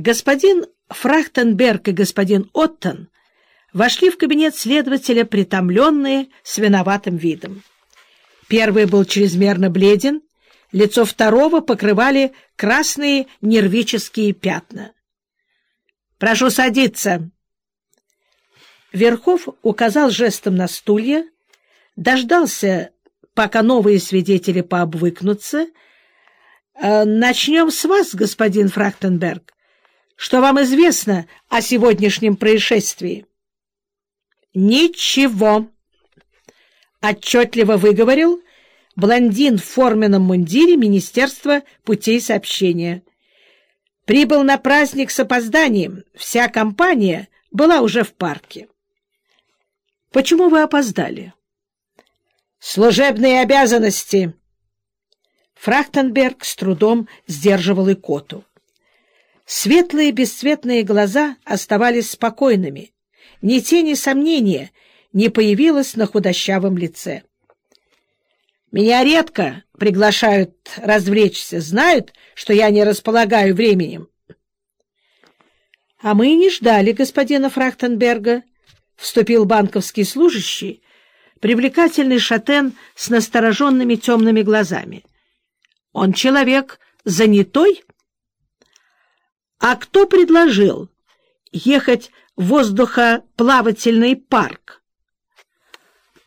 Господин Фрахтенберг и господин Оттон вошли в кабинет следователя, притомленные с виноватым видом. Первый был чрезмерно бледен, лицо второго покрывали красные нервические пятна. «Прошу садиться!» Верхов указал жестом на стулья, дождался, пока новые свидетели пообвыкнутся. «Э, «Начнем с вас, господин Фрахтенберг. Что вам известно о сегодняшнем происшествии?» «Ничего», — отчетливо выговорил блондин в форменном мундире Министерства путей сообщения. Прибыл на праздник с опозданием. Вся компания была уже в парке. «Почему вы опоздали?» «Служебные обязанности!» Фрахтенберг с трудом сдерживал икоту. Светлые бесцветные глаза оставались спокойными. Ни тени сомнения не появилось на худощавом лице. «Меня редко приглашают развлечься, знают, что я не располагаю временем». «А мы и не ждали господина Фрахтенберга», — вступил банковский служащий, привлекательный шатен с настороженными темными глазами. «Он человек занятой?» А кто предложил ехать в воздухоплавательный парк?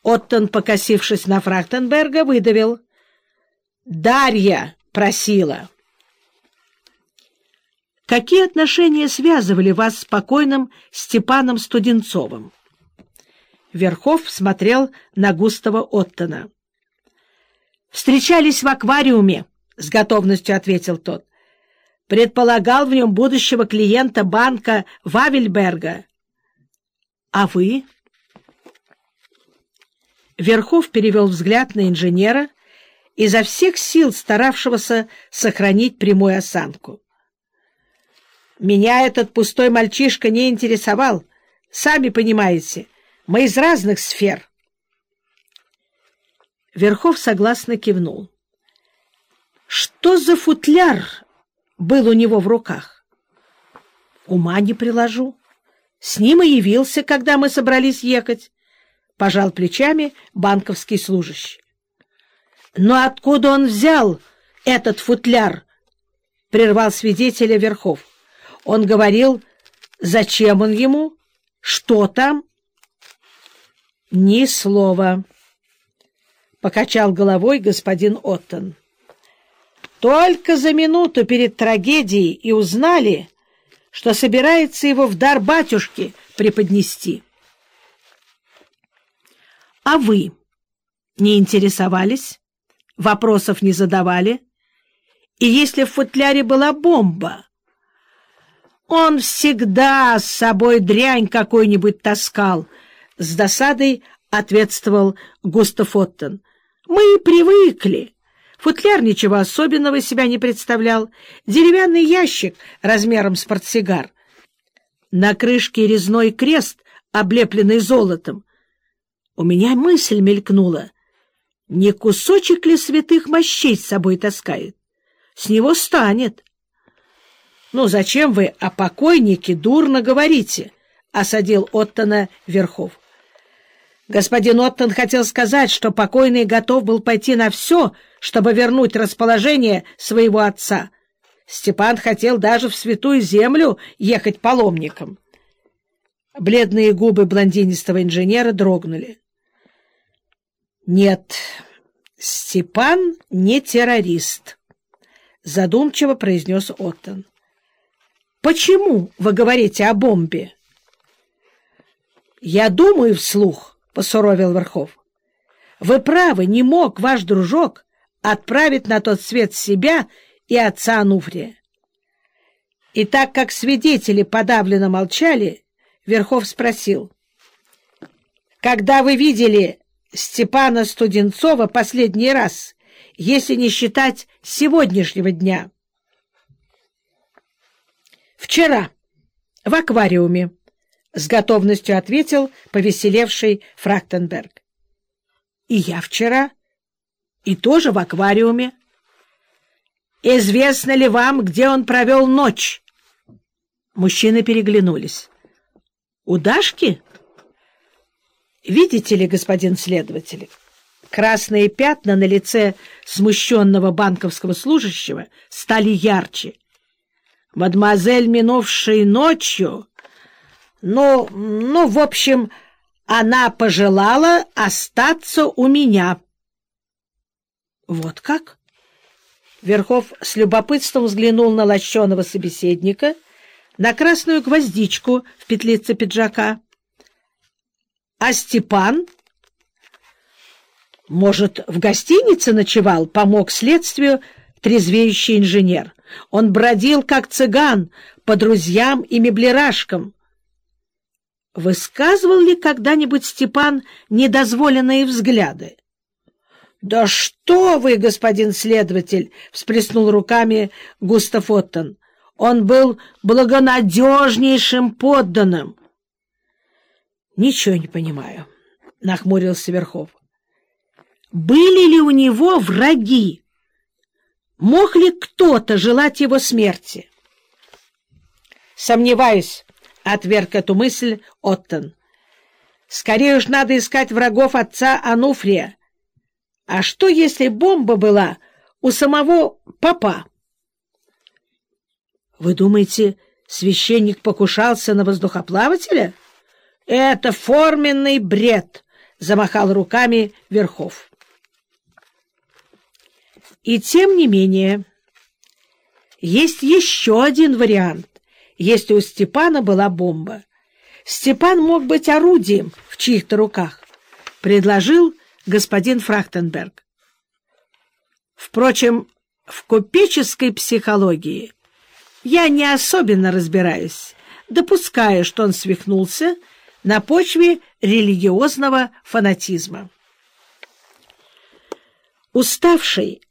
Оттон, покосившись на Фрахтенберга, выдавил. «Дарья просила». Какие отношения связывали вас с покойным Степаном Студенцовым? Верхов смотрел на Густава Оттона. «Встречались в аквариуме», — с готовностью ответил тот предполагал в нем будущего клиента банка Вавельберга. А вы? Верхов перевел взгляд на инженера, изо всех сил старавшегося сохранить прямую осанку. «Меня этот пустой мальчишка не интересовал. Сами понимаете, мы из разных сфер». Верхов согласно кивнул. «Что за футляр был у него в руках? Ума не приложу. С ним и явился, когда мы собрались ехать. Пожал плечами банковский служащий. Но откуда он взял этот футляр? Прервал свидетеля Верхов. Он говорил, зачем он ему? Что там? Ни слова. Покачал головой господин Оттон. Только за минуту перед трагедией и узнали, что собирается его в дар батюшке преподнести. А вы не интересовались, вопросов не задавали? И если в футляре была бомба, он всегда с собой дрянь какой-нибудь таскал, с досадой ответствовал Густав Оттон. Мы привыкли. Футляр ничего особенного из себя не представлял. Деревянный ящик размером с портсигар. На крышке резной крест, облепленный золотом. У меня мысль мелькнула. Не кусочек ли святых мощей с собой таскает? С него станет. — Ну, зачем вы о покойнике дурно говорите? — осадил Оттона Верхов. Господин Оттон хотел сказать, что покойный готов был пойти на все, чтобы вернуть расположение своего отца. Степан хотел даже в святую землю ехать паломником. Бледные губы блондинистого инженера дрогнули. «Нет, Степан не террорист», — задумчиво произнес Оттон. «Почему вы говорите о бомбе?» «Я думаю вслух», — посуровил Верхов. — Вы правы, не мог ваш дружок отправить на тот свет себя и отца Ануфрия. И так как свидетели подавленно молчали, Верхов спросил. — Когда вы видели Степана Студенцова последний раз, если не считать сегодняшнего дня? — Вчера, в аквариуме. — с готовностью ответил повеселевший Фрактенберг. — И я вчера, и тоже в аквариуме. — Известно ли вам, где он провел ночь? Мужчины переглянулись. «У Дашки?» «Видите ли, господин следователь, красные пятна на лице смущенного банковского служащего стали ярче. Мадемуазель, минувшей ночью, ну, ну, в общем, она пожелала остаться у меня». «Вот как?» Верхов с любопытством взглянул на лощеного собеседника — на красную гвоздичку в петлице пиджака. А Степан, может, в гостинице ночевал, помог следствию трезвеющий инженер. Он бродил, как цыган, по друзьям и меблерашкам. Высказывал ли когда-нибудь Степан недозволенные взгляды? — Да что вы, господин следователь! — всплеснул руками Густав Оттон. Он был благонадежнейшим подданным. — Ничего не понимаю, — нахмурился Верхов. — Были ли у него враги? Мог ли кто-то желать его смерти? — Сомневаюсь, — отверг эту мысль Оттон. — Скорее уж надо искать врагов отца Ануфрия. А что, если бомба была у самого папа? Вы думаете, священник покушался на воздухоплавателя? Это форменный бред, замахал руками Верхов. И тем не менее, есть еще один вариант, если у Степана была бомба. Степан мог быть орудием в чьих-то руках, предложил господин Фрахтенберг. Впрочем, в купеческой психологии я не особенно разбираюсь, допуская, что он свихнулся на почве религиозного фанатизма. Уставший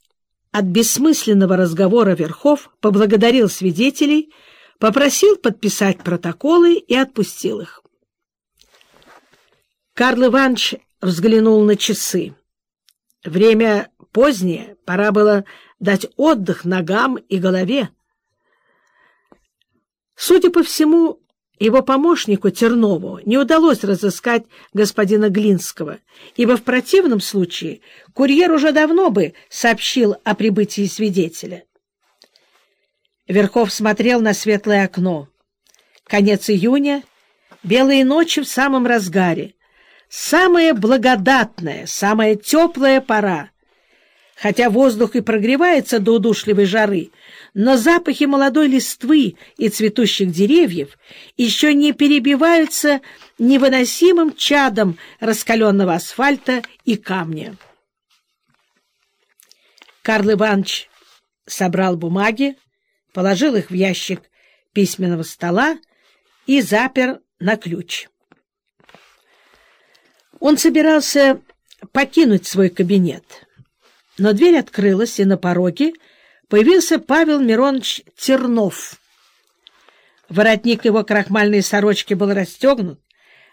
от бессмысленного разговора Верхов поблагодарил свидетелей, попросил подписать протоколы и отпустил их. Карл Иванович взглянул на часы. Время позднее, пора было дать отдых ногам и голове. Судя по всему, его помощнику Тернову не удалось разыскать господина Глинского, ибо в противном случае курьер уже давно бы сообщил о прибытии свидетеля. Верхов смотрел на светлое окно. Конец июня, белые ночи в самом разгаре, самая благодатная, самая теплая пора. Хотя воздух и прогревается до удушливой жары, но запахи молодой листвы и цветущих деревьев еще не перебиваются невыносимым чадом раскаленного асфальта и камня. Карл Иванович собрал бумаги, положил их в ящик письменного стола и запер на ключ. Он собирался покинуть свой кабинет, но дверь открылась, и на пороге появился Павел Миронович Тернов. Воротник его крахмальной сорочки был расстегнут,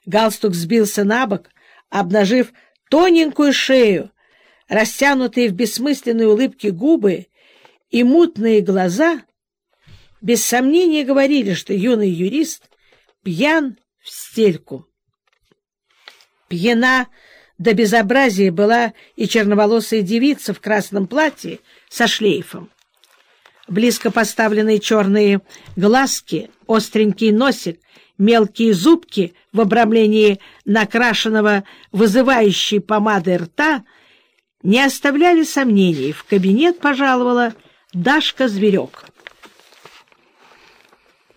галстук сбился на бок, обнажив тоненькую шею, растянутые в бессмысленной улыбке губы и мутные глаза, без сомнения говорили, что юный юрист пьян в стельку. Пьяна до безобразия была и черноволосая девица в красном платье со шлейфом близко поставленные черные глазки, остренький носик, мелкие зубки в обрамлении накрашенного вызывающей помадой рта не оставляли сомнений. В кабинет пожаловала Дашка Зверек.